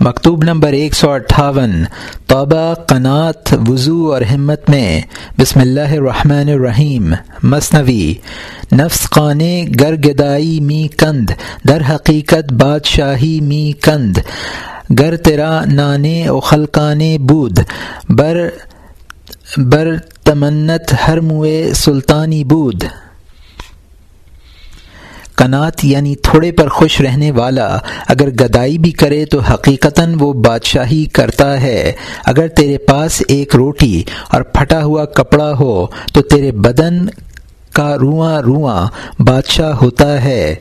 مکتوب نمبر ایک سو اٹھاون توبہ قنات وضو اور ہمت میں۔ بسم اللہ الرحمن الرحیم۔ مصنوی، نفس قانے گر گدائی می کند، در حقیقت بادشاہی می کند۔ گر تیرا نانے او خلقانے بود۔ بر بر تمنت ہر موئے سلطانی بود۔ کنات یعنی تھوڑے پر خوش رہنے والا اگر گدائی بھی کرے تو حقیقتاً وہ بادشاہی کرتا ہے۔ اگر تیرے پاس ایک روٹی اور پھٹا ہوا کپڑا ہو تو تیرے بدن کا رواں رواں بادشاہ ہوتا ہے۔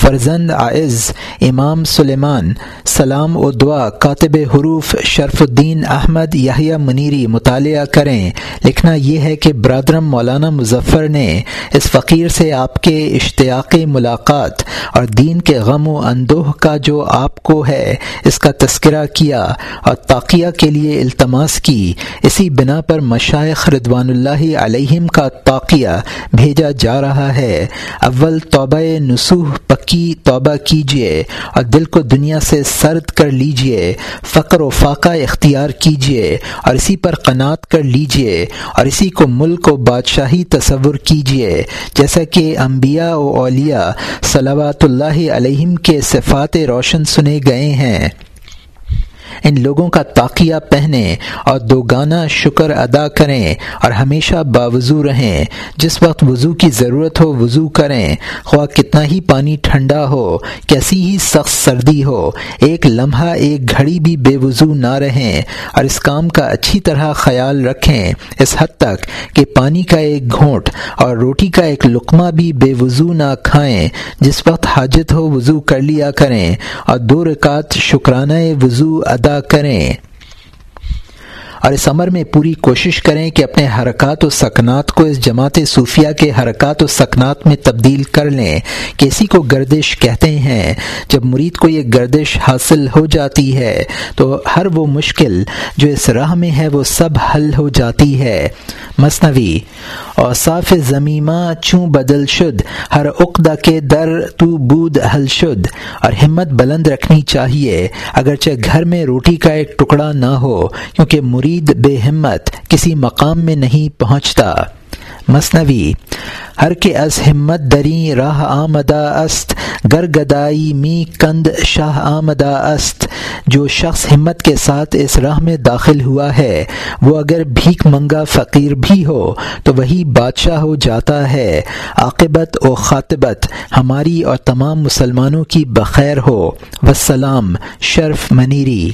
فرزند عائز، امام سلیمان، سلام و دعا کاتب حروف شرف الدین احمد یاہیا منیری مطالعہ کریں۔ لکھنا یہ ہے کہ برادرم مولانا مظفر نے اس فقیر سے آپ کے اشتیاق ملاقات اور دین کے غم و اندوہ کا جو آپ کو ہے، اس کا تذکرہ کیا اور تاقیہ کے لیے التماس کی۔ اسی بنا پر مشائق ردوان اللہ علیہم کا تاقیہ بھیجا جا رہا ہے۔ اول توبہ نسوح پک کی توبہ کیجیے اور دل کو دنیا سے سرد کر لیجیے فقر و فاقہ اختیار کیجیے اور اسی پر قناعت کر لیجیے اور اسی کو ملک و بادشاہی تصور کیجیے جیسا کہ انبیاء و اولیاء صلوات اللہ علیہم کے صفات روشن سنے گئے ہیں۔ ان لوگوں کا تاقیہ پہنیں اور دو گانا شکر ادا کریں اور ہمیشہ باوضو رہیں۔ جس وقت وضو کی ضرورت ہو، وضو کریں۔ خواہ کتنا ہی پانی ٹھنڈا ہو، کیسی ہی سخت سردی ہو، ایک لمحہ، ایک گھڑی بھی بے وضو نہ رہیں۔ اور اس کام کا اچھی طرح خیال رکھیں۔ اس حد تک کہ پانی کا ایک گھونٹ اور روٹی کا ایک لقمہ بھی بے وضو نہ کھائیں۔ جس وقت حاجت ہو، وضو کر لیا کریں۔ اور دو رکعت شکرانہ وضو ادا کریں۔ اور اس عمر میں پوری کوشش کریں کہ اپنے حرکات و سکنات کو اس جماعت صوفیہ کے حرکات و سکنات میں تبدیل کر لیں کہ اسی کو گردش کہتے ہیں۔ جب مرید کو یہ گردش حاصل ہو جاتی ہے تو ہر وہ مشکل جو اس راہ میں ہے وہ سب حل ہو جاتی ہے۔ مصنوی اور صاف زمیمہ چوں بدل شد، ہر عقدہ کے در تو بود حل شد، اور ہمت بلند رکھنی چاہیے۔ اگرچہ گھر میں روٹی کا ایک ٹکڑا نہ ہو، کیونکہ مرید بے ہمت کسی مقام میں نہیں پہنچتا۔ مصنوی ہر کے از ہمت دری راہ آمدہ است، گر گدائی می کند شاہ آمدہ است۔ جو شخص ہمت کے ساتھ اس راہ میں داخل ہوا ہے، وہ اگر بھیک منگا فقیر بھی ہو، تو وہی بادشاہ ہو جاتا ہے۔ عاقبت و خاطبت ہماری اور تمام مسلمانوں کی بخیر ہو۔ وسلام، شرف منیری۔